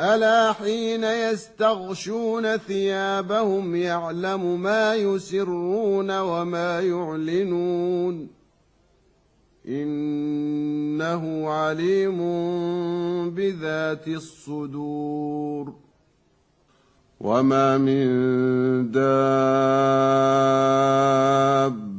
ألا حين يستغشون ثيابهم يعلم ما يسرون وما يعلنون إنه عليم بذات الصدور وما من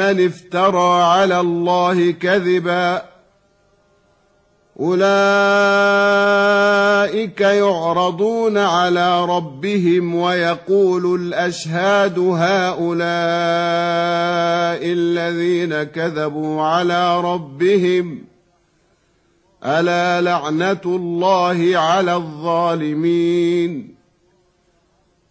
افترى على الله كذبا اولئك يعرضون على ربهم ويقول الاشهاد هؤلاء الذين كذبوا على ربهم الا لعنه الله على الظالمين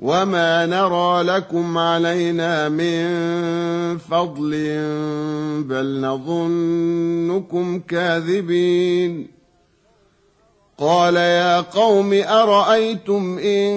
وما نرى لكم علينا من فضل بل نظنكم كاذبين قال يا قوم ارايتم ان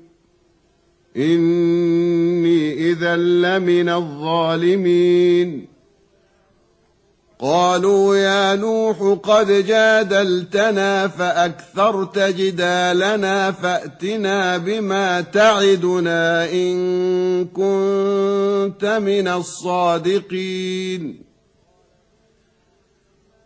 إني إذا لمن الظالمين. قالوا يا نوح قد جادلتنا فأكثرت جدالنا فأتنا بما تعدنا إن كنت من الصادقين.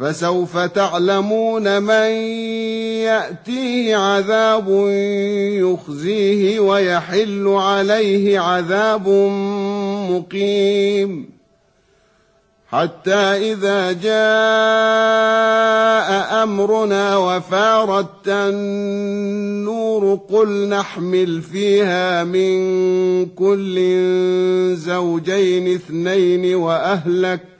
فسوف تعلمون من يأتيه عذاب يخزيه ويحل عليه عذاب مقيم. حتى إذا جاء أمرنا وفارت النور قل نحمل فيها من كل زوجين اثنين وأهلك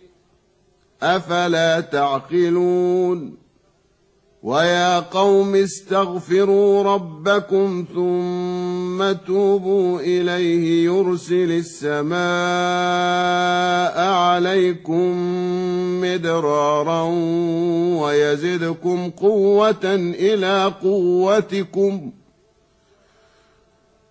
أفلا تعقلون؟ ويا قوم استغفروا ربكم ثم توبوا إليه يرسل السماء عليكم مدرارا ويزدكم قوة إلى قوتكم.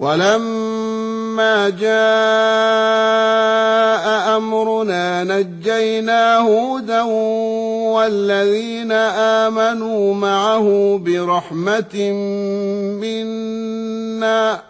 ولما جاء أمرنا نجينا هودا والذين آمنوا معه برحمة منا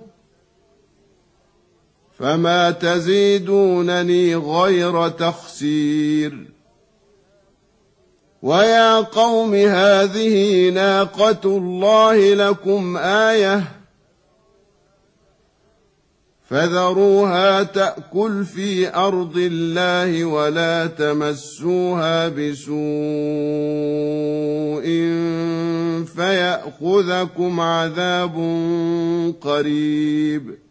فما تزيدونني غير تخسير ويا قوم هذه ناقه الله لكم إيه فذروها تاكل في ارض الله ولا تمسوها بسوء فياخذكم عذاب قريب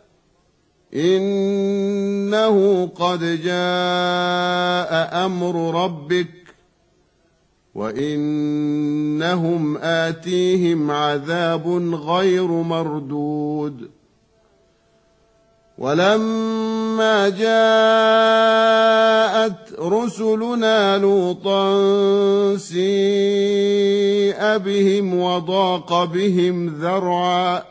إنه قد جاء أمر ربك وإنهم آتيهم عذاب غير مردود. ولما جاءت رسلنا لوطا سيء بهم وضاق بهم ذرعا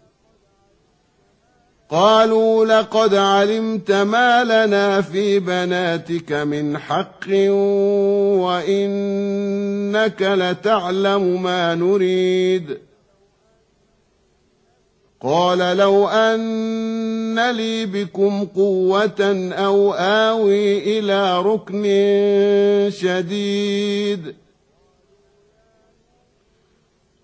قالوا لقد علمت ما لنا في بناتك من حق وإنك لتعلم ما نريد. قال لو أن لي بكم قوة أو آوي إلى ركن شديد.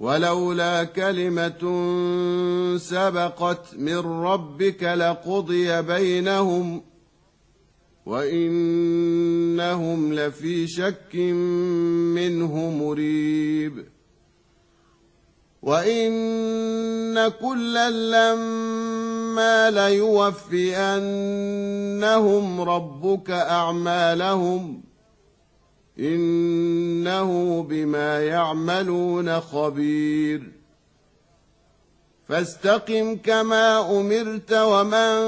ولولا كلمة سبقت من ربك لقضي بينهم وإنهم لفي شك منه مريب. وإن كلا لما ليوفينهم ربك أعمالهم إنه بما يعملون خبير. فاستقم كما أمرت ومن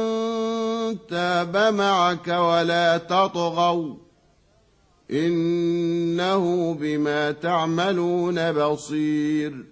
تاب معك ولا تطغوا. إنه بما تعملون بصير.